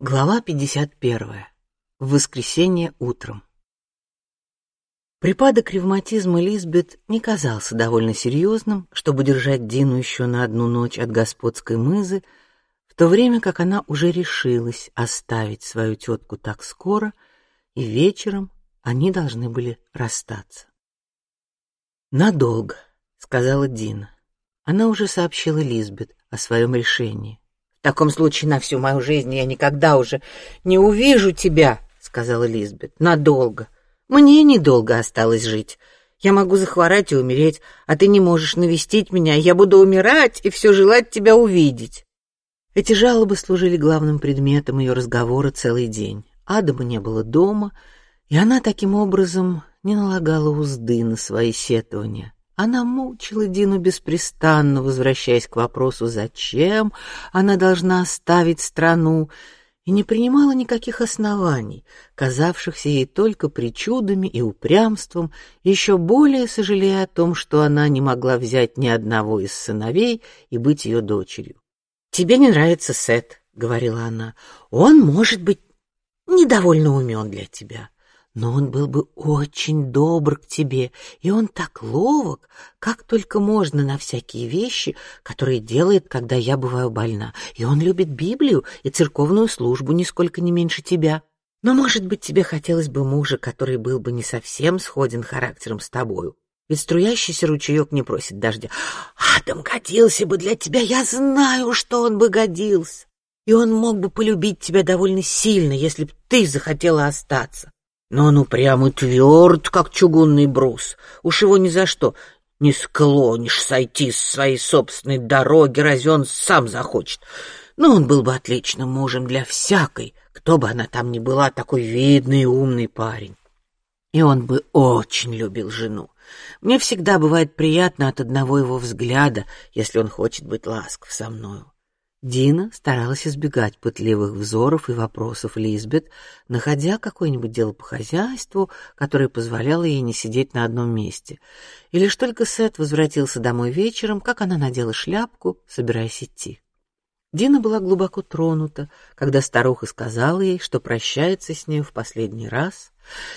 Глава 51. В воскресенье утром. Припадок ревматизма Лизбет не казался довольно серьезным, чтобы держать Дину еще на одну ночь от господской мызы, в то время как она уже решилась оставить свою тетку так скоро, и вечером они должны были расстаться. Надолго, сказала Дина. Она уже сообщила Лизбет о своем решении. В таком случае на всю мою жизнь я никогда уже не увижу тебя, сказала Лизбет. Надолго. Мне недолго осталось жить. Я могу захворать и умереть, а ты не можешь навестить меня. Я буду умирать и все желать тебя увидеть. Эти жалобы служили главным предметом ее разговора целый день. Адама не было дома, и она таким образом не налагала узды на свои сетования. Она мучила Дину беспрестанно, возвращаясь к вопросу, зачем она должна оставить страну, и не принимала никаких оснований, казавшихся ей только причудами и упрямством, еще более сожалея о том, что она не могла взять ни одного из сыновей и быть ее дочерью. Тебе не нравится Сет, говорила она. Он может быть недовольно умен для тебя но он был бы очень добр к тебе, и он так ловок, как только можно на всякие вещи, которые делает, когда я бываю больна. И он любит Библию и церковную службу нисколько не меньше тебя. Но, может быть, тебе хотелось бы мужа, который был бы не совсем сходен характером с тобою. Ведь струящийся ручеек не просит дождя. Адам годился бы для тебя, я знаю, что он бы годился. И он мог бы полюбить тебя довольно сильно, если б ты захотела остаться. Но он упрям и тверд, как чугунный брус. Уж его ни за что не склонишь сойти с своей собственной дороги, разве он сам захочет. Но он был бы отличным мужем для всякой, кто бы она там ни была, такой видный и умный парень. И он бы очень любил жену. Мне всегда бывает приятно от одного его взгляда, если он хочет быть ласков со мною. Дина старалась избегать пытливых взоров и вопросов Лизбет, находя какое-нибудь дело по хозяйству, которое позволяло ей не сидеть на одном месте. И лишь только Сет возвратился домой вечером, как она надела шляпку, собираясь идти. Дина была глубоко тронута, когда старуха сказала ей, что прощается с ней в последний раз,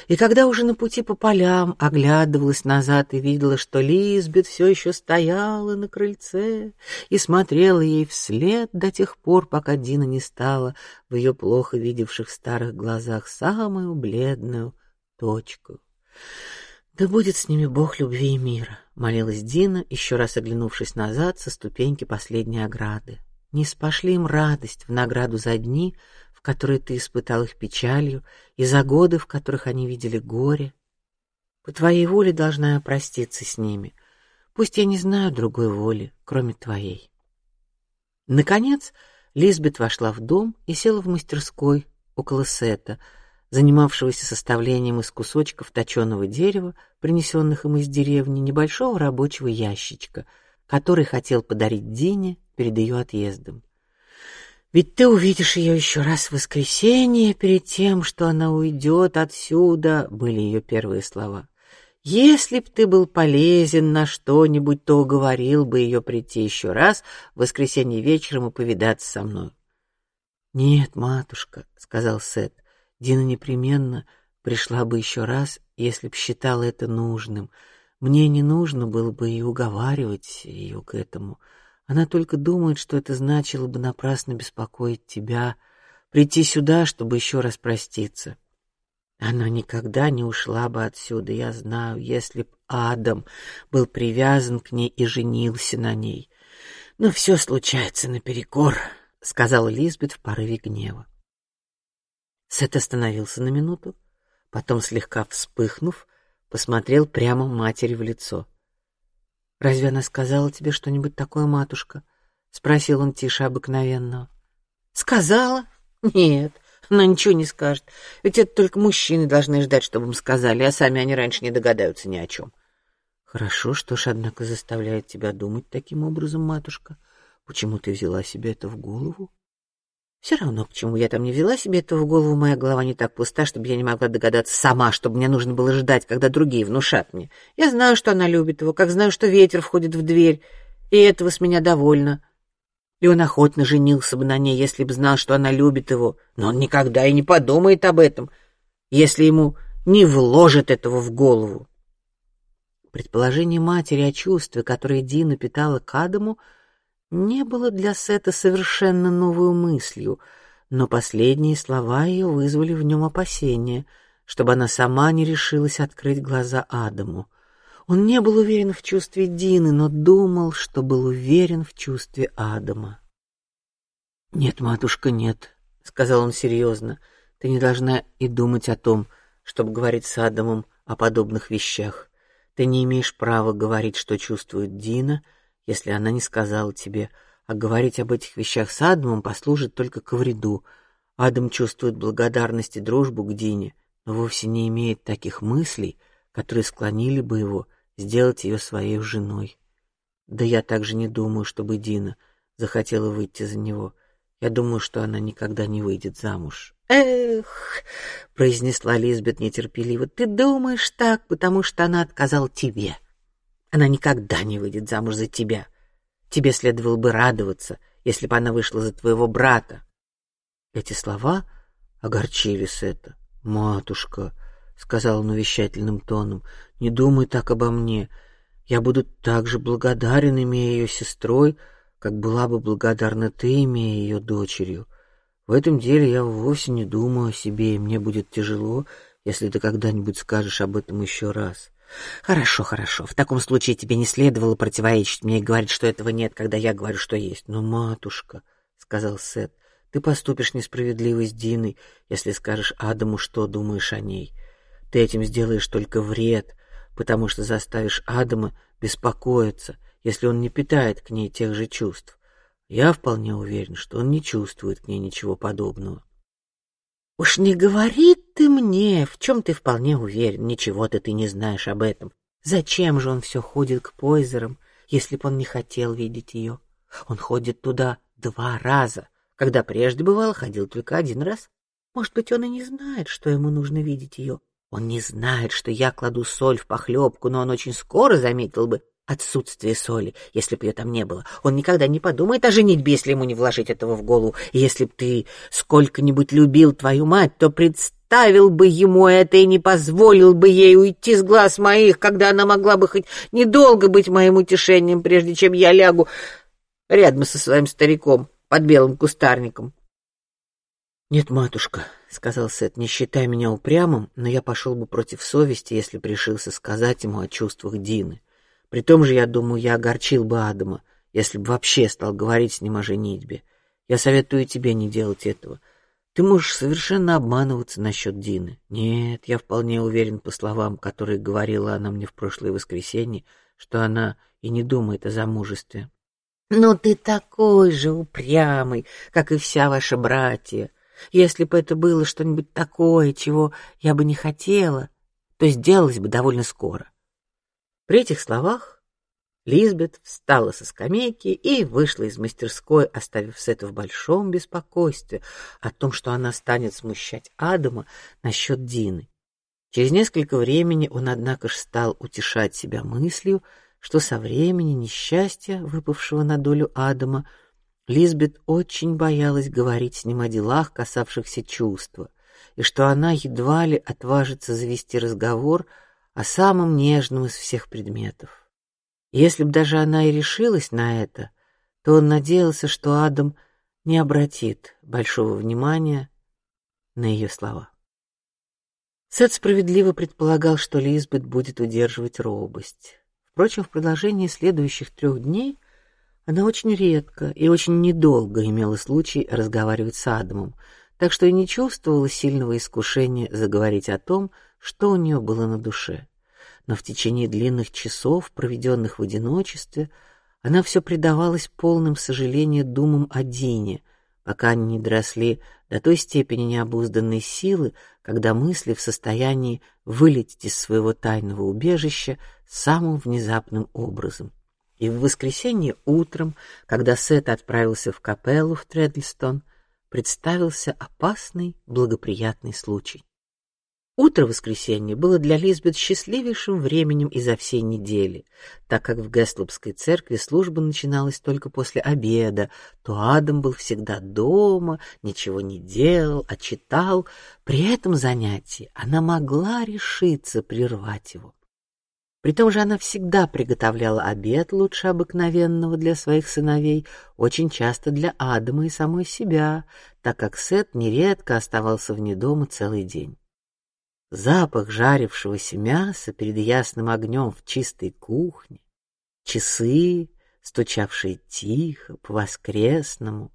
и когда уже на пути по полям оглядывалась назад и видела, что Лизбет все еще стояла на крыльце и смотрела ей вслед до тех пор, пока Дина не стала в ее плохо видевших старых глазах самую бледную точку. Да будет с ними Бог любви и мира, молилась Дина, еще раз оглянувшись назад со ступеньки последней ограды не спошли им радость в награду за дни, в которые ты испытал их печалью, и за годы, в которых они видели горе. По твоей воле должна я проститься с ними. Пусть я не знаю другой воли, кроме твоей. Наконец, Лизбет вошла в дом и села в мастерской около сета, занимавшегося составлением из кусочков точеного дерева, принесенных им из деревни, небольшого рабочего ящичка, который хотел подарить Дине перед ее отъездом. Ведь ты увидишь ее еще раз в воскресенье перед тем, что она уйдет отсюда, были ее первые слова. Если б ты был полезен на что-нибудь, то уговорил бы ее прийти еще раз в воскресенье вечером и повидаться со мной. Нет, матушка, сказал Сет. Дина непременно пришла бы еще раз, если б считала это нужным. Мне не нужно было бы и уговаривать ее к этому. Она только думает, что это значило бы напрасно беспокоить тебя, прийти сюда, чтобы еще раз проститься. Она никогда не ушла бы отсюда, я знаю, если б Адам был привязан к ней и женился на ней. Но все случается наперекор, сказала Лизбет в порыве гнева. Сет остановился на минуту, потом слегка вспыхнув, посмотрел прямо матери в лицо. Разве она сказала тебе что-нибудь такое, матушка? спросил он тише обыкновенного. Сказала? Нет, она ничего не скажет. Ведь это только мужчины должны ждать, чтобы им сказали, а сами они раньше не догадаются ни о чем. Хорошо, что ж, однако, заставляет тебя думать таким образом, матушка. Почему ты взяла себе это в голову? Все равно, почему я там не взяла себе это в голову, моя голова не так пуста, чтобы я не могла догадаться сама, чтобы мне нужно было ждать, когда другие внушат мне. Я знаю, что она любит его, как знаю, что ветер входит в дверь, и этого с меня довольно. и он охотно женился бы на ней, если бы знал, что она любит его, но он никогда и не подумает об этом, если ему не вложит этого в голову. Предположение матери о чувстве, которое Дина питала к Адаму, не было для Сета совершенно новой мыслью, но последние слова ее вызвали в нем опасения, чтобы она сама не решилась открыть глаза Адаму. Он не был уверен в чувстве Дины, но думал, что был уверен в чувстве Адама. Нет, матушка, нет, сказал он серьезно. Ты не должна и думать о том, чтобы говорить с Адамом о подобных вещах. Ты не имеешь права говорить, что чувствует Дина, если она не сказала тебе, а говорить об этих вещах с Адамом послужит только к вреду. Адам чувствует благодарность и дружбу к Дине, но вовсе не имеет таких мыслей, которые склонили бы его сделать ее своей женой. Да я также не думаю, чтобы Дина захотела выйти за него. Я думаю, что она никогда не выйдет замуж. Эх, произнесла Лизбет нетерпеливо. Ты думаешь так, потому что она отказала тебе. Она никогда не выйдет замуж за тебя. Тебе следовало бы радоваться, если бы она вышла за твоего брата. Эти слова огорчили Сета. Матушка, сказал он увещательным тоном, не думай так обо мне. Я буду так же благодарен, имея ее сестрой, как была бы благодарна ты, имея ее дочерью. В этом деле я вовсе не думаю о себе, и мне будет тяжело, если ты когда-нибудь скажешь об этом еще раз. Хорошо, хорошо. В таком случае тебе не следовало противоречить мне и говорить, что этого нет, когда я говорю, что есть. Но матушка, сказал Сет, ты поступишь несправедливо с Диной, если скажешь Адаму, что думаешь о ней. Ты этим сделаешь только вред, потому что заставишь Адама беспокоиться, если он не питает к ней тех же чувств. Я вполне уверен, что он не чувствует к ней ничего подобного. Уж не говори ты мне, в чем ты вполне уверен, ничего-то ты не знаешь об этом. Зачем же он все ходит к Пойзерам, если бы он не хотел видеть ее? Он ходит туда два раза, когда прежде бывало ходил только один раз. Может быть, он и не знает, что ему нужно видеть ее. Он не знает, что я кладу соль в похлебку, но он очень скоро заметил бы, отсутствие соли, если бы ее там не было. Он никогда не подумает о женитьбе, если ему не вложить этого в голову. Если б ты сколько-нибудь любил твою мать, то представил бы ему это и не позволил бы ей уйти с глаз моих, когда она могла бы хоть недолго быть моим утешением, прежде чем я лягу рядом со своим стариком под белым кустарником. Нет, матушка, сказал Сет, не считай меня упрямым, но я пошел бы против совести, если пришился сказать ему о чувствах Дины. При том же, я думаю, я огорчил бы Адама, если бы вообще стал говорить с ним о женитьбе. Я советую тебе не делать этого. Ты можешь совершенно обманываться насчет Дины. Нет, я вполне уверен по словам, которые говорила она мне в прошлое воскресенье, что она и не думает о замужестве. Но ты такой же упрямый, как и вся ваша братья. Если бы это было что-нибудь такое, чего я бы не хотела, то сделалось бы довольно скоро. При этих словах Лизбет встала со скамейки и вышла из мастерской, оставив Сета в большом беспокойстве о том, что она станет смущать Адама насчет Дины. Через несколько времени он, однако ж, стал утешать себя мыслью, что со времени несчастья, выпавшего на долю Адама, Лизбет очень боялась говорить с ним о делах, касавшихся чувства, и что она едва ли отважится завести разговор о самом нежном из всех предметов. Если б даже она и решилась на это, то он надеялся, что Адам не обратит большого внимания на ее слова. Сет справедливо предполагал, что Лизбет будет удерживать робость. Впрочем, в продолжении следующих трех дней она очень редко и очень недолго имела случай разговаривать с Адамом, так что и не чувствовала сильного искушения заговорить о том, что у нее было на душе. Но в течение длинных часов, проведенных в одиночестве, она все предавалась полным сожаления думам о Дине, пока они не доросли до той степени необузданной силы, когда мысли в состоянии вылететь из своего тайного убежища самым внезапным образом. И в воскресенье утром, когда Сет отправился в капеллу в Тредлстон, представился опасный благоприятный случай. Утро воскресенья было для Лизбет счастливейшим временем изо всей недели, так как в Гестлопской церкви служба начиналась только после обеда, то Адам был всегда дома, ничего не делал, а читал. При этом занятии она могла решиться прервать его. При том же она всегда приготовляла обед лучше обыкновенного для своих сыновей, очень часто для Адама и самой себя, так как Сет нередко оставался вне дома целый день. Запах жарившегося мяса перед ясным огнем в чистой кухне, часы, стучавшие тихо по воскресному,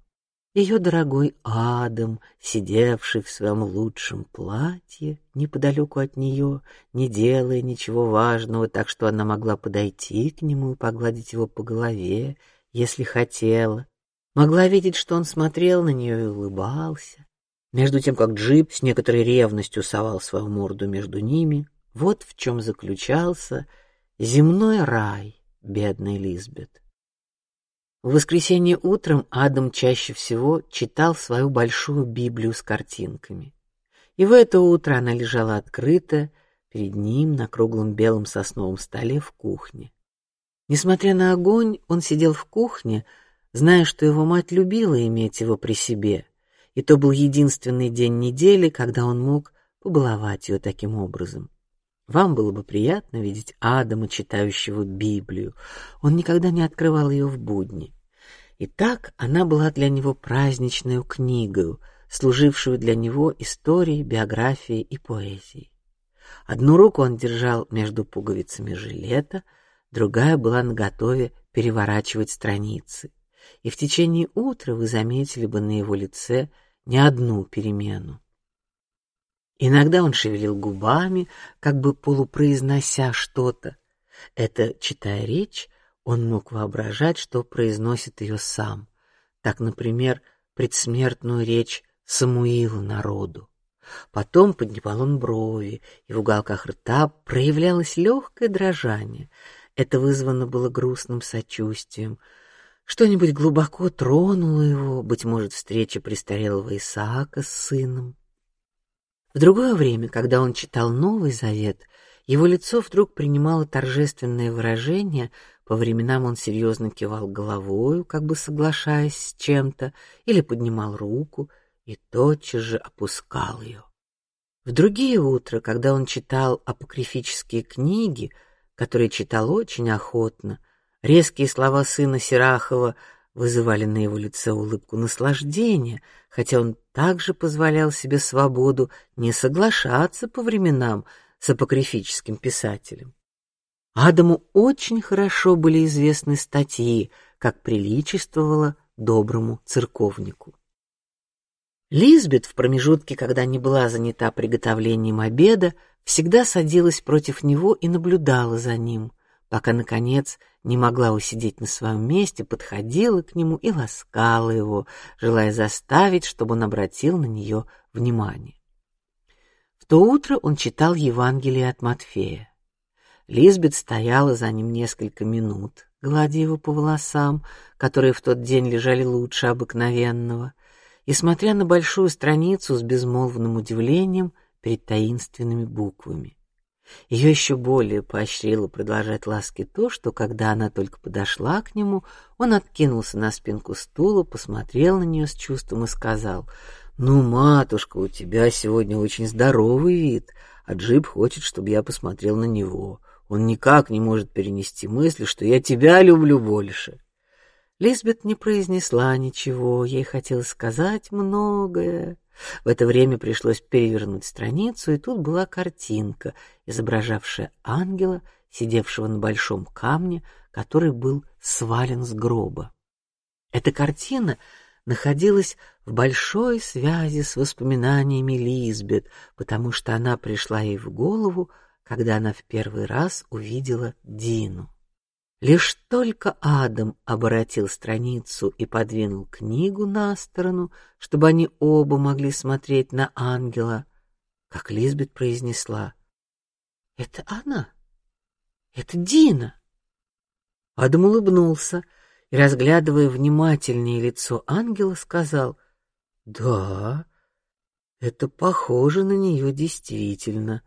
ее дорогой Адам, сидевший в своем лучшем платье неподалеку от нее, не делая ничего важного, так что она могла подойти к нему и погладить его по голове, если хотела, могла видеть, что он смотрел на нее и улыбался, между тем, как джип с некоторой ревностью совал свою морду между ними, вот в чем заключался земной рай бедной Лизбет. В воскресенье утром Адам чаще всего читал свою большую Библию с картинками, и в это утро она лежала открыта перед ним на круглом белом сосновом столе в кухне. Несмотря на огонь, он сидел в кухне, зная, что его мать любила иметь его при себе и то был единственный день недели, когда он мог побаловать ее таким образом. Вам было бы приятно видеть Адама, читающего Библию. Он никогда не открывал ее в будни. И так она была для него праздничной книгой, служившую для него историей, биографией и поэзией. Одну руку он держал между пуговицами жилета, другая была наготове переворачивать страницы. И в течение утра вы заметили бы на его лице не одну перемену. Иногда он шевелил губами, как бы полупроизнося что-то. Это, читая речь, он мог воображать, что произносит ее сам. Так, например, предсмертную речь Самуила народу. Потом поднимал он брови, и в уголках рта проявлялось легкое дрожание. Это вызвано было грустным сочувствием, что-нибудь глубоко тронуло его, быть может, встреча престарелого Исаака с сыном. В другое время, когда он читал Новый Завет, его лицо вдруг принимало торжественное выражение. По временам он серьезно кивал головой, как бы соглашаясь с чем-то, или поднимал руку и тотчас же опускал ее. В другие утра, когда он читал апокрифические книги, которые читал очень охотно, Резкие слова сына Сирахова вызывали на его лице улыбку наслаждения, хотя он также позволял себе свободу не соглашаться по временам с апокрифическим писателем. Адаму очень хорошо были известны статьи, как приличествовало доброму церковнику. Лизбет в промежутке, когда не была занята приготовлением обеда, всегда садилась против него и наблюдала за ним пока наконец не могла усидеть на своем месте, подходила к нему и ласкала его, желая заставить, чтобы он обратил на нее внимание. В то утро он читал Евангелие от Матфея. Лизбет стояла за ним несколько минут, гладя его по волосам, которые в тот день лежали лучше обыкновенного, и смотря на большую страницу с безмолвным удивлением перед таинственными буквами. Ее еще более поощрило продолжать ласки то, что когда она только подошла к нему, он откинулся на спинку стула, посмотрел на нее с чувством и сказал: "Ну, матушка, у тебя сегодня очень здоровый вид, а Джип хочет, чтобы я посмотрел на него. Он никак не может перенести мысли, что я тебя люблю больше". Лизбет не произнесла ничего, ей хотелось сказать многое. В это время пришлось перевернуть страницу, и тут была картинка, изображавшая ангела, сидевшего на большом камне, который был свален с гроба. Эта картина находилась в большой связи с воспоминаниями Лизбет, потому что она пришла ей в голову, когда она в первый раз увидела Дину. Лишь только Адам оборотил страницу и подвинул книгу на сторону, чтобы они оба могли смотреть на ангела, как Лизбет произнесла: "Это она, это Дина". Адам улыбнулся и, разглядывая внимательнее лицо ангела, сказал: "Да, Это похоже на нее действительно.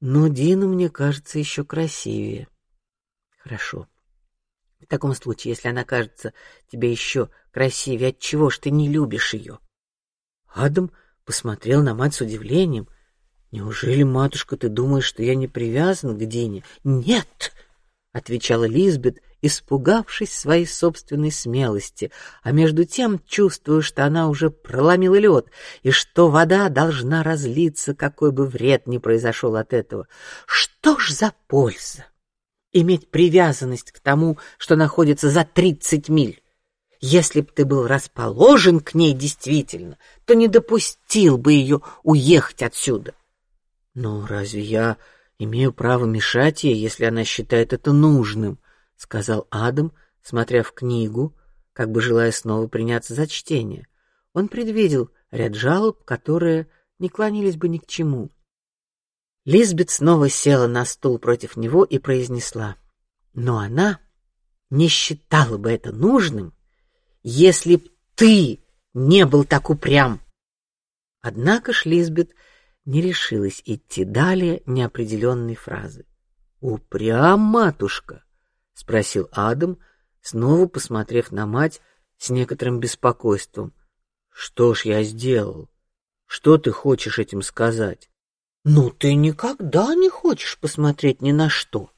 Но Дина мне кажется еще красивее. Хорошо. В таком случае, если она кажется тебе еще красивее, от чего ж ты не любишь ее? Адам посмотрел на мать с удивлением. Неужели, матушка, ты думаешь, что я не привязан к Дине? Нет, отвечала Лизбет, испугавшись своей собственной смелости, а между тем чувствуя, что она уже проломила лед и что вода должна разлиться, какой бы вред ни произошел от этого. Что ж за польза иметь привязанность к тому, что находится за тридцать миль? Если б ты был расположен к ней действительно, то не допустил бы ее уехать отсюда. Но разве я имею право мешать ей, если она считает это нужным? сказал Адам, смотря в книгу, как бы желая снова приняться за чтение. Он предвидел ряд жалоб, которые не клонились бы ни к чему. Лизбет снова села на стул против него и произнесла: "Но она не считала бы это нужным, если б ты не был так упрям". Однако ж Лизбет не решилась идти далее неопределенной фразы. "Упрям, матушка", спросил Адам, снова посмотрев на мать с некоторым беспокойством. Что ж я сделал? Что ты хочешь этим сказать? Ну ты никогда не хочешь посмотреть ни на что,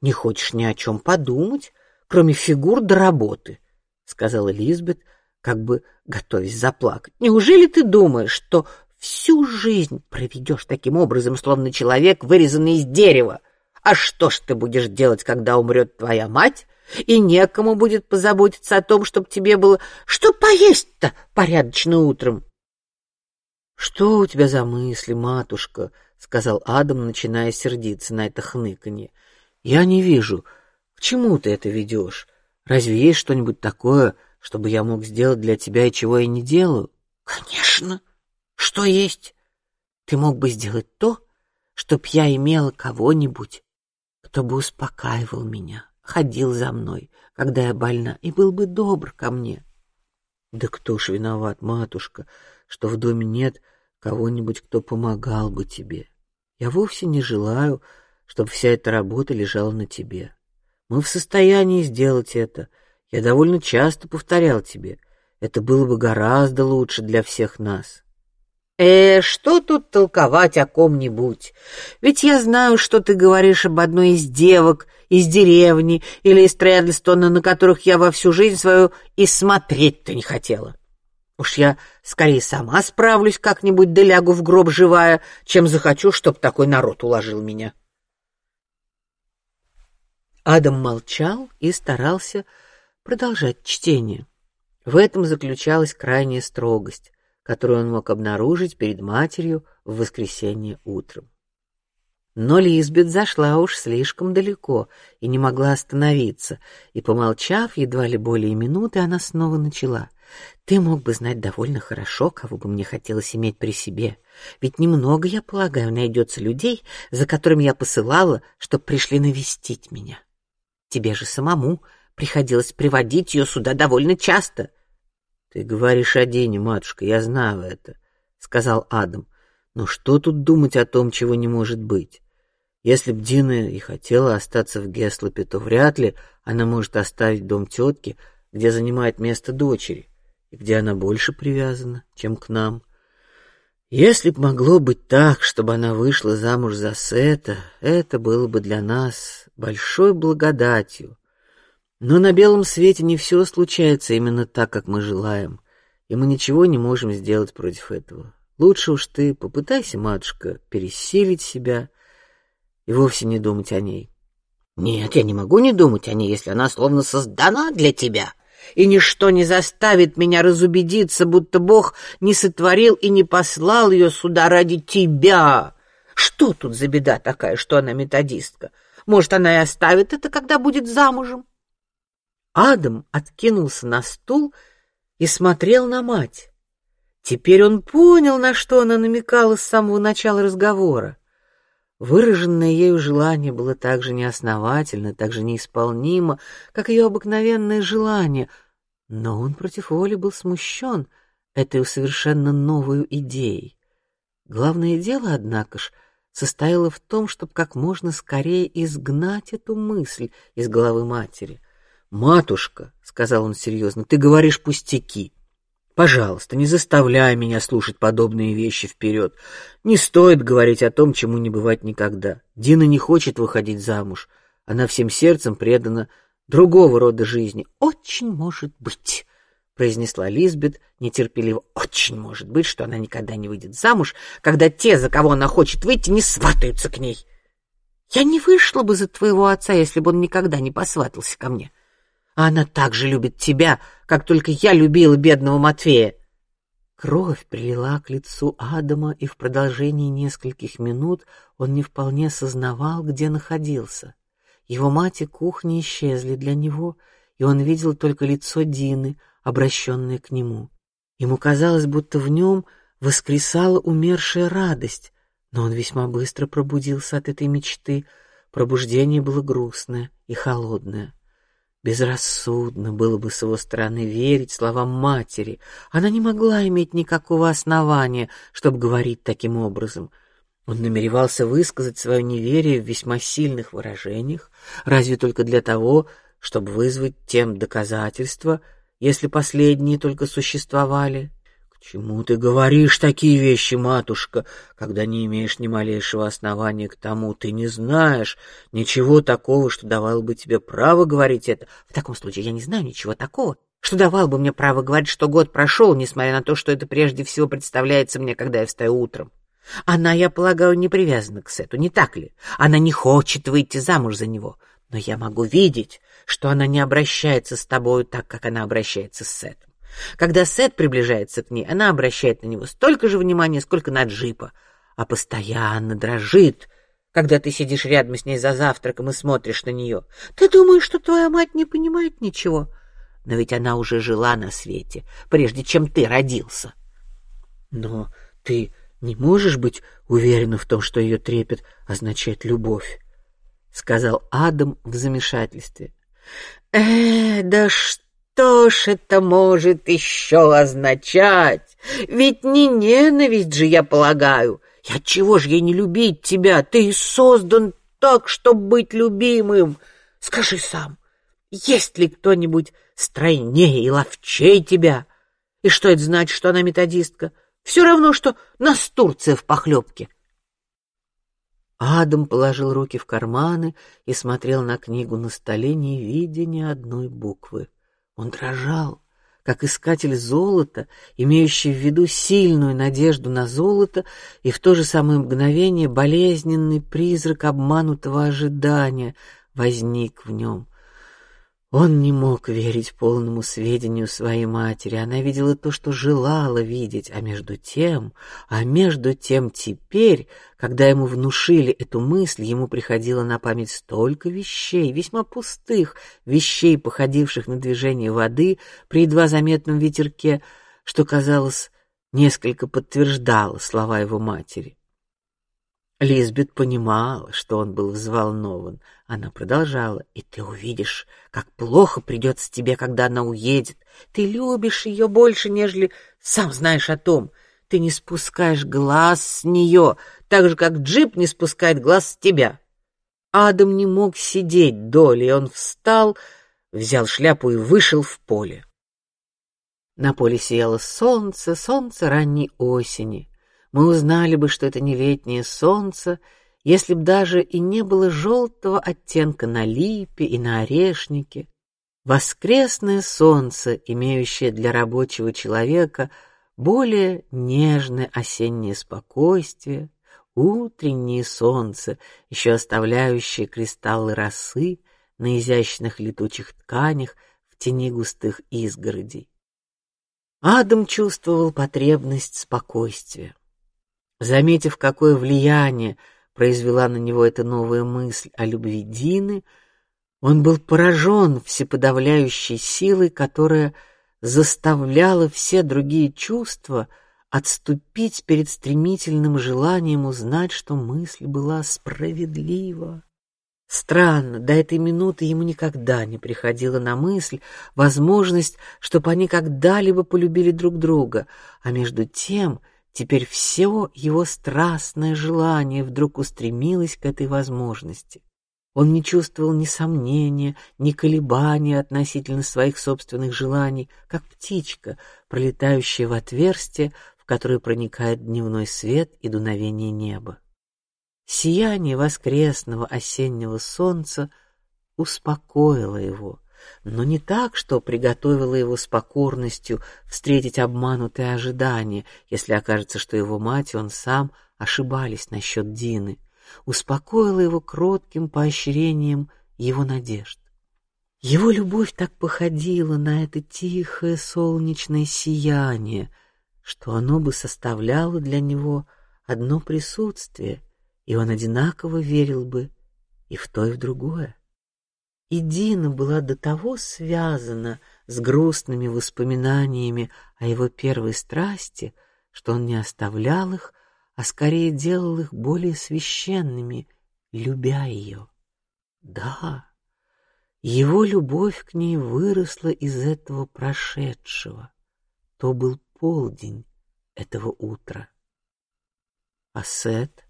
не хочешь ни о чем подумать, кроме фигур до работы, сказала Лизбет, как бы готовясь заплакать. Неужели ты думаешь, что всю жизнь проведешь таким образом, словно человек, вырезанный из дерева? А что ж ты будешь делать, когда умрет твоя мать, и некому будет позаботиться о том, чтобы тебе было что поесть-то порядочно утром? Что у тебя за мысли, матушка? Сказал Адам, начиная сердиться на это хныканье. Я не вижу, к чему ты это ведешь. Разве есть что-нибудь такое, чтобы я мог сделать для тебя и чего я не делаю? Конечно. Что есть? Ты мог бы сделать то, чтоб я имела кого-нибудь, кто бы успокаивал меня, ходил за мной, когда я больна, и был бы добр ко мне. Да кто ж виноват, матушка, что в доме нет кого-нибудь, кто помогал бы тебе? Я вовсе не желаю, чтобы вся эта работа лежала на тебе. Мы в состоянии сделать это. Я довольно часто повторял тебе. Это было бы гораздо лучше для всех нас. Э, что тут толковать о ком-нибудь? Ведь я знаю, что ты говоришь об одной из девок из деревни или из Тредлстона, на которых я во всю жизнь свою и смотреть-то не хотела. Уж я скорее сама справлюсь как-нибудь да лягу в гроб живая, чем захочу, чтоб такой народ уложил меня. Адам молчал и старался продолжать чтение. В этом заключалась крайняя строгость которую он мог обнаружить перед матерью в воскресенье утром. Но Лизбет зашла уж слишком далеко и не могла остановиться, и, помолчав едва ли более минуты, она снова начала. «Ты мог бы знать довольно хорошо, кого бы мне хотелось иметь при себе. Ведь немного, я полагаю, найдется людей, за которыми я посылала, чтоб пришли навестить меня. Тебе же самому приходилось приводить ее сюда довольно часто. Ты говоришь о Дине, матушка, я знаю это, сказал Адам. Но что тут думать о том, чего не может быть? Если б Дина и хотела остаться в Геслопе, то вряд ли она может оставить дом тетки, где занимает место дочери, и где она больше привязана, чем к нам. Если б могло быть так, чтобы она вышла замуж за Сета, это было бы для нас большой благодатью. Но на белом свете не все случается именно так, как мы желаем, и мы ничего не можем сделать против этого. Лучше уж ты попытайся, матушка, пересилить себя и вовсе не думать о ней. Нет, я не могу не думать о ней, если она словно создана для тебя, и ничто не заставит меня разубедиться, будто Бог не сотворил и не послал ее сюда ради тебя. Что тут за беда такая, что она методистка? Может, она и оставит это, когда будет замужем? Адам откинулся на стул и смотрел на мать. Теперь он понял, на что она намекала с самого начала разговора. Выраженное ею желание было так же неосновательно, так же неисполнимо, как ее обыкновенное желание, но он против воли был смущен этой совершенно новой идеей. Главное дело, однако ж, состояло в том, чтобы как можно скорее изгнать эту мысль из головы матери. Матушка, сказал он серьезно, ты говоришь пустяки. Пожалуйста, не заставляй меня слушать подобные вещи вперед. Не стоит говорить о том, чему не бывать никогда. Дина не хочет выходить замуж. Она всем сердцем предана другого рода жизни. Очень может быть, произнесла Лизбет нетерпеливо. Очень может быть, что она никогда не выйдет замуж, когда те, за кого она хочет выйти, не сватаются к ней. Я не вышла бы за твоего отца, если бы он никогда не посватался ко мне. А она так же любит тебя, как только я любила бедного Матвея. Кровь прилила к лицу Адама, и в продолжении нескольких минут он не вполне сознавал, где находился. Его мать и кухня исчезли для него, и он видел только лицо Дины, обращенное к нему. Ему казалось, будто в нем воскресала умершая радость, но он весьма быстро пробудился от этой мечты. Пробуждение было грустное и холодное. Безрассудно было бы с его стороны верить словам матери. Она не могла иметь никакого основания, чтобы говорить таким образом. Он намеревался высказать свое неверие в весьма сильных выражениях, разве только для того, чтобы вызвать тем доказательства, если последние только существовали. Чему ты говоришь такие вещи, матушка, когда не имеешь ни малейшего основания к тому? Ты не знаешь ничего такого, что давало бы тебе право говорить это. В таком случае я не знаю ничего такого, что давало бы мне право говорить, что год прошел, несмотря на то, что это прежде всего представляется мне, когда я встаю утром. Она, я полагаю, не привязана к Сету, не так ли? Она не хочет выйти замуж за него, но я могу видеть, что она не обращается с тобою так, как она обращается с Сетом. Когда Сет приближается к ней, она обращает на него столько же внимания, сколько на Джипа, а постоянно дрожит, когда ты сидишь рядом с ней за завтраком и смотришь на нее. Ты думаешь, что твоя мать не понимает ничего, но ведь она уже жила на свете, прежде чем ты родился. Но ты не можешь быть уверена в том, что ее трепет означает любовь сказал Адам в замешательстве. Э, да что ж это может еще означать? Ведь не ненависть же, я полагаю. Я чего ж ей не любить тебя? Ты создан так, чтобы быть любимым. Скажи сам, есть ли кто-нибудь стройнее и ловчей тебя? И что это значит, что она методистка? Все равно, что настурция в похлебке. Адам положил руки в карманы и смотрел на книгу на столе, не видя ни одной буквы. Он дрожал, как искатель золота, имеющий в виду сильную надежду на золото, и в то же самое мгновение болезненный призрак обманутого ожидания возник в нем. Он не мог верить полному сведению своей матери. Она видела то, что желала видеть, а между тем, а между тем теперь, когда ему внушили эту мысль, ему приходило на память столько вещей, весьма пустых вещей, походивших на движение воды при едва заметном ветерке, что казалось несколько подтверждало слова его матери. Лизбет понимала, что он был взволнован. Она продолжала: "И ты увидишь, как плохо придется тебе, когда она уедет. Ты любишь ее больше, нежели сам знаешь о том. Ты не спускаешь глаз с нее, так же как Джип не спускает глаз с тебя". Адам не мог сидеть долей, он встал, взял шляпу и вышел в поле. На поле сияло солнце, солнце ранней осени мы узнали бы, что это не летнее солнце, если б даже и не было желтого оттенка на липе и на орешнике. Воскресное солнце, имеющее для рабочего человека более нежное осеннее спокойствие, утреннее солнце, еще оставляющее кристаллы росы на изящных летучих тканях в тени густых изгородей. Адам чувствовал потребность спокойствия. Заметив, какое влияние произвела на него эта новая мысль о любви Дины, он был поражен всеподавляющей силой, которая заставляла все другие чувства отступить перед стремительным желанием узнать, что мысль была справедлива. Странно, до этой минуты ему никогда не приходила на мысль возможность, чтобы они когда-либо полюбили друг друга, а между тем теперь все его страстное желание вдруг устремилось к этой возможности. Он не чувствовал ни сомнения, ни колебания относительно своих собственных желаний, как птичка, пролетающая в отверстие, в которое проникает дневной свет и дуновение неба. Сияние воскресного осеннего солнца успокоило его, но не так, что приготовило его с покорностью встретить обманутые ожидания, если окажется, что его мать и он сам ошибались насчет Дины, успокоило его кротким поощрением его надежд. Его любовь так походила на это тихое солнечное сияние, что оно бы составляло для него одно присутствие, и он одинаково верил бы и в то, и в другое. И Дина была до того связана с грустными воспоминаниями о его первой страсти, что он не оставлял их, а скорее делал их более священными, любя ее. Да, его любовь к ней выросла из этого прошедшего. То был полдень этого утра. А Сет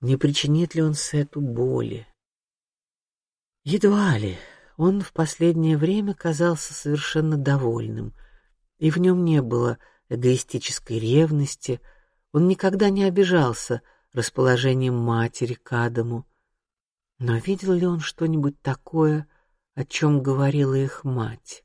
не причинит ли он Сету боли? Едва ли. Он в последнее время казался совершенно довольным, и в нем не было эгоистической ревности. Он никогда не обижался расположением матери к Адаму. Но видел ли он что-нибудь такое, о чем говорила их мать?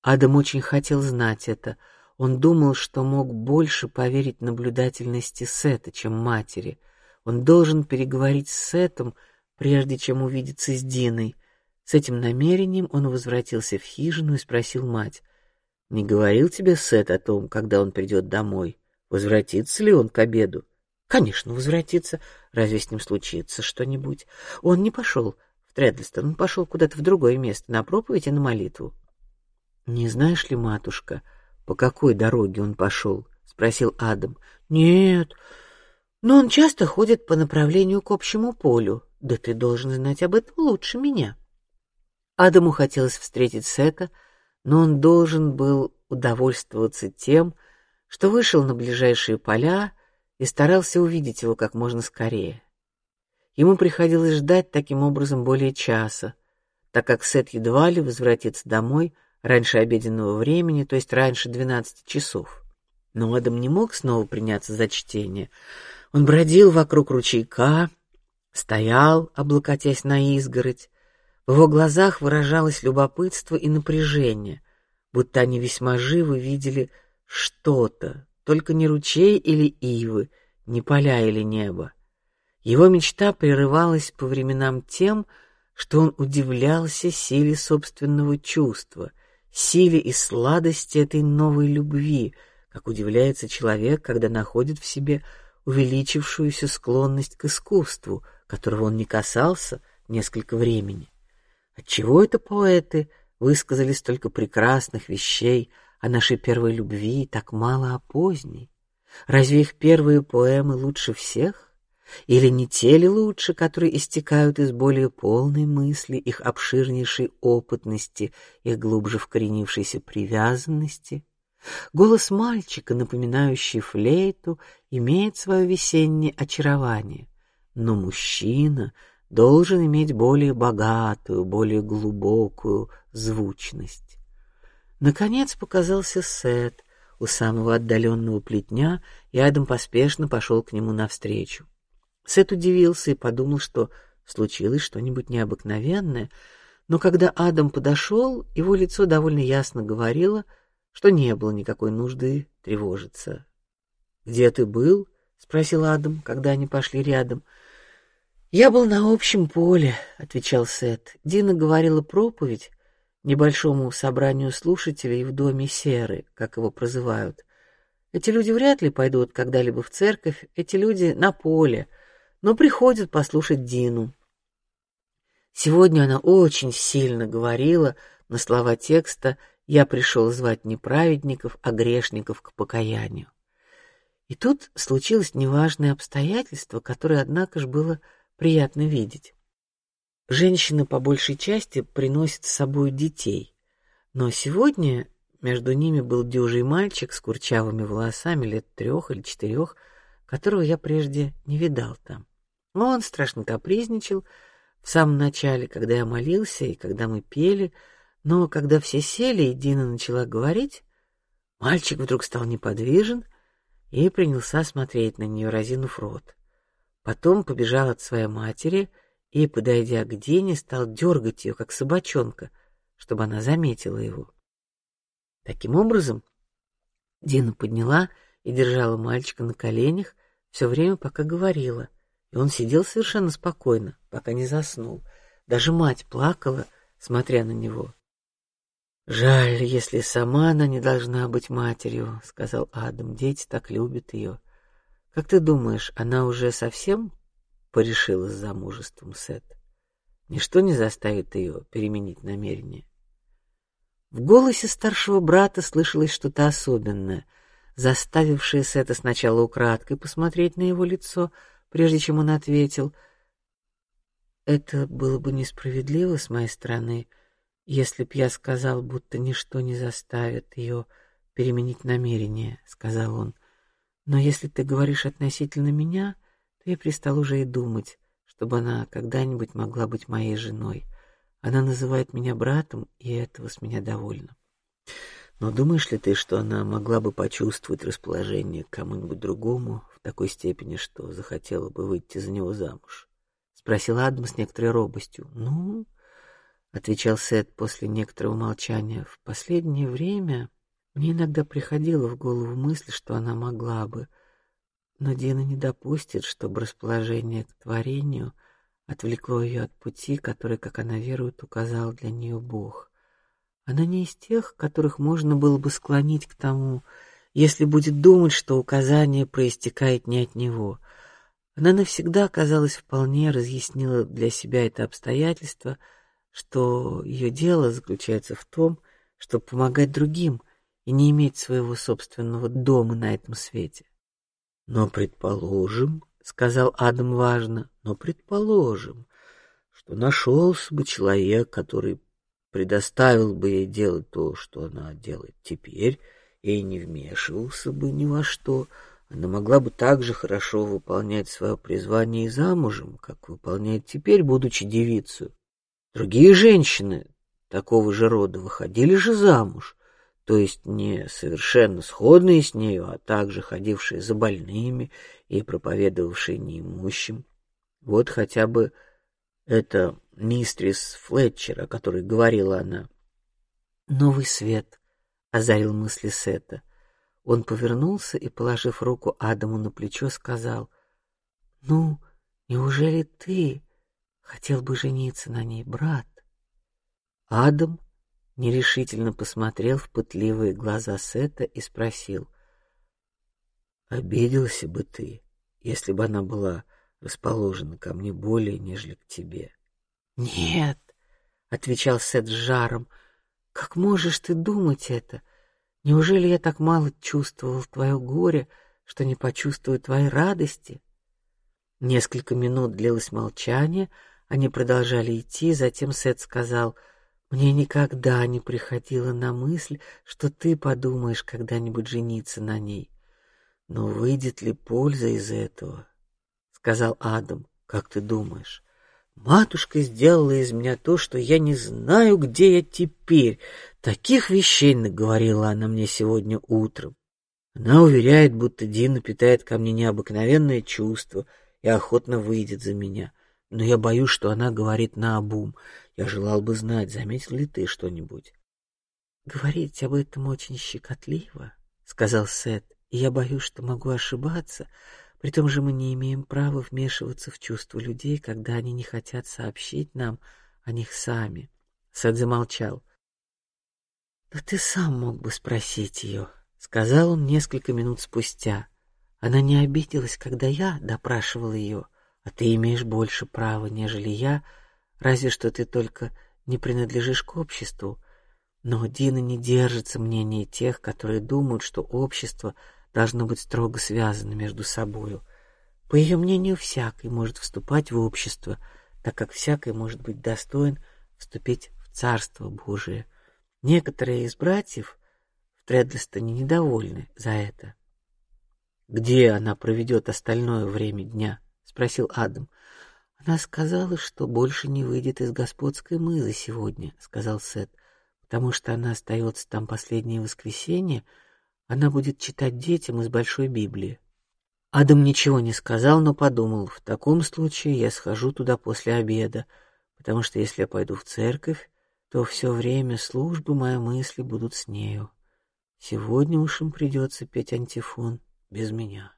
Адам очень хотел знать это. Он думал, что мог больше поверить наблюдательности Сета, чем матери. Он должен переговорить с Сетом, прежде чем увидеться с Диной. С этим намерением он возвратился в хижину и спросил мать: "Не говорил тебе Сет о том, когда он придет домой? Возвратится ли он к обеду?" "Конечно, возвратится. Разве с ним случится что-нибудь? Он не пошел в Тредлстон, он пошел куда-то в другое место на проповедь и на молитву." "Не знаешь ли, матушка, по какой дороге он пошел?" спросил Адам. "Нет, но он часто ходит по направлению к общему полю. Да ты должен знать об этом лучше меня. Адаму хотелось встретить Сета, но он должен был удовольствоваться тем, что вышел на ближайшие поля и старался увидеть его как можно скорее. Ему приходилось ждать таким образом более часа, так как Сет едва ли возвратится домой раньше обеденного времени, то есть раньше двенадцати часов. Но Адам не мог снова приняться за чтение. Он бродил вокруг ручейка, стоял, облокотясь на изгородь. В его глазах выражалось любопытство и напряжение, будто они весьма живо видели что-то, только не ручей или ивы, не поля или небо. Его мечта прерывалась по временам тем, что он удивлялся силе собственного чувства, силе и сладости этой новой любви, как удивляется человек, когда находит в себе увеличившуюся склонность к искусству, которого он не касался несколько времени. Отчего это поэты высказали столько прекрасных вещей о нашей первой любви и так мало о поздней? Разве их первые поэмы лучше всех? Или не те ли лучше, которые истекают из более полной мысли, их обширнейшей опытности, их глубже вкоренившейся привязанности? Голос мальчика, напоминающий флейту, имеет свое весеннее очарование, но мужчина должен иметь более богатую, более глубокую звучность. Наконец показался Сет у самого отдаленного плетня, и Адам поспешно пошел к нему навстречу. Сет удивился и подумал, что случилось что-нибудь необыкновенное, но когда Адам подошел, его лицо довольно ясно говорило, что не было никакой нужды тревожиться. Где ты был? спросил Адам, когда они пошли рядом. Я был на общем поле, отвечал Сет. Дина говорила проповедь небольшому собранию слушателей в доме Серы, как его прозывают. Эти люди вряд ли пойдут когда-либо в церковь, эти люди на поле, но приходят послушать Дину. Сегодня она очень сильно говорила на слова текста я пришел звать не праведников, а грешников к покаянию. И тут случилось неважное обстоятельство, которое, однако ж, было приятно видеть. Женщины по большей части приносят с собой детей, но сегодня между ними был дюжий мальчик с курчавыми волосами лет трех или четырех, которого я прежде не видал там. Он страшно капризничал в самом начале, когда я молился и когда мы пели, но когда все сели и Дина начала говорить, мальчик вдруг стал неподвижен и принялся смотреть на нее, разинув рот. Потом побежал от своей матери и, подойдя к Дине, стал дергать ее, как собачонка, чтобы она заметила его. Таким образом, Дина подняла и держала мальчика на коленях все время, пока говорила, и он сидел совершенно спокойно, пока не заснул. Даже мать плакала, смотря на него. Жаль, если сама она не должна быть матерью, сказал Адам. Дети так любят ее. Как ты думаешь, она уже совсем порешила с замужеством, Сет. Ничто не заставит ее переменить намерение. В голосе старшего брата слышалось что-то особенное, заставившее Сета сначала украдкой посмотреть на его лицо, прежде чем он ответил: "Это было бы несправедливо с моей стороны, если б я сказал, будто ничто не заставит ее переменить намерение", сказал он. "Но если ты говоришь относительно меня, то я перестал уже и думать, чтобы она когда-нибудь могла быть моей женой. Она называет меня братом, и этого с меня довольно. Но думаешь ли ты, что она могла бы почувствовать расположение к кому-нибудь другому в такой степени, что захотела бы выйти за него замуж? спросил Адам с некоторой робостью. Ну, отвечал Сет после некоторого молчания. В последнее время мне иногда приходила в голову мысль, что она могла бы, но Дина не допустит, чтобы расположение к творению отвлекло ее от пути, который, как она верует, указал для нее Бог. Она не из тех, которых можно было бы склонить к тому, если будет думать, что указание проистекает не от него. Она навсегда, казалось, вполне разъяснила для себя это обстоятельство, что ее дело заключается в том, чтобы помогать другим и не иметь своего собственного дома на этом свете. Но предположим, сказал Адам важно, но предположим, что нашелся бы человек, который предоставил бы ей делать то, что она делает теперь, и не вмешивался бы ни во что. Она могла бы так же хорошо выполнять свое призвание и замужем, как выполняет теперь, будучи девицей. Другие женщины такого же рода выходили же замуж, то есть не совершенно сходные с нею, а также ходившие за больными и проповедовавшие неимущим. Вот хотя бы это мистрис Флетчер, о которой говорила она. Новый свет озарил мысли Сета. Он повернулся и, положив руку Адаму на плечо, сказал: "Ну, неужели ты хотел бы жениться на ней, брат?" Адам нерешительно посмотрел в пытливые глаза Сета и спросил: "Обиделся бы ты, если бы она была расположена ко мне более, нежели к тебе?" "Нет", отвечал Сет с жаром. "Как можешь ты думать это? Неужели я так мало чувствовал твое горе, что не почувствую твоей радости?" Несколько минут длилось молчание, они продолжали идти, затем Сет сказал: мне никогда не приходило на мысль, что ты подумаешь когда-нибудь жениться на ней. Но выйдет ли польза из этого? сказал Адам. Как ты думаешь? Матушка сделала из меня то, что я не знаю, где я теперь. Таких вещей наговорила она мне сегодня утром. Она уверяет, будто Дина питает ко мне необыкновенное чувство и охотно выйдет за меня. Но я боюсь, что она говорит на обум. Я желал бы знать, заметил ли ты что-нибудь. Говорить об этом очень щекотливо, сказал Сет, и я боюсь, что могу ошибаться. При том же мы не имеем права вмешиваться в чувства людей, когда они не хотят сообщить нам о них сами. Сет замолчал. Да ты сам мог бы спросить ее, сказал он несколько минут спустя. Она не обиделась, когда я допрашивал ее, а ты имеешь больше права, нежели я Разве что ты только не принадлежишь к обществу. Но Дина не держится мнения тех, которые думают, что общество должно быть строго связано между собою. По ее мнению, всякий может вступать в общество, так как всякий может быть достоин вступить в Царство Божие. Некоторые из братьев в Тредлистоне недовольны за это. Где она проведет остальное время дня? спросил Адам. Она сказала, что больше не выйдет из господской мызы сегодня, сказал Сет, потому что она остается там последнее воскресенье. Она будет читать детям из большой Библии. Адам ничего не сказал, но подумал: в таком случае я схожу туда после обеда, потому что если я пойду в церковь, то все время службы мои мысли будут с нею. Сегодня уж им придется петь антифон без меня.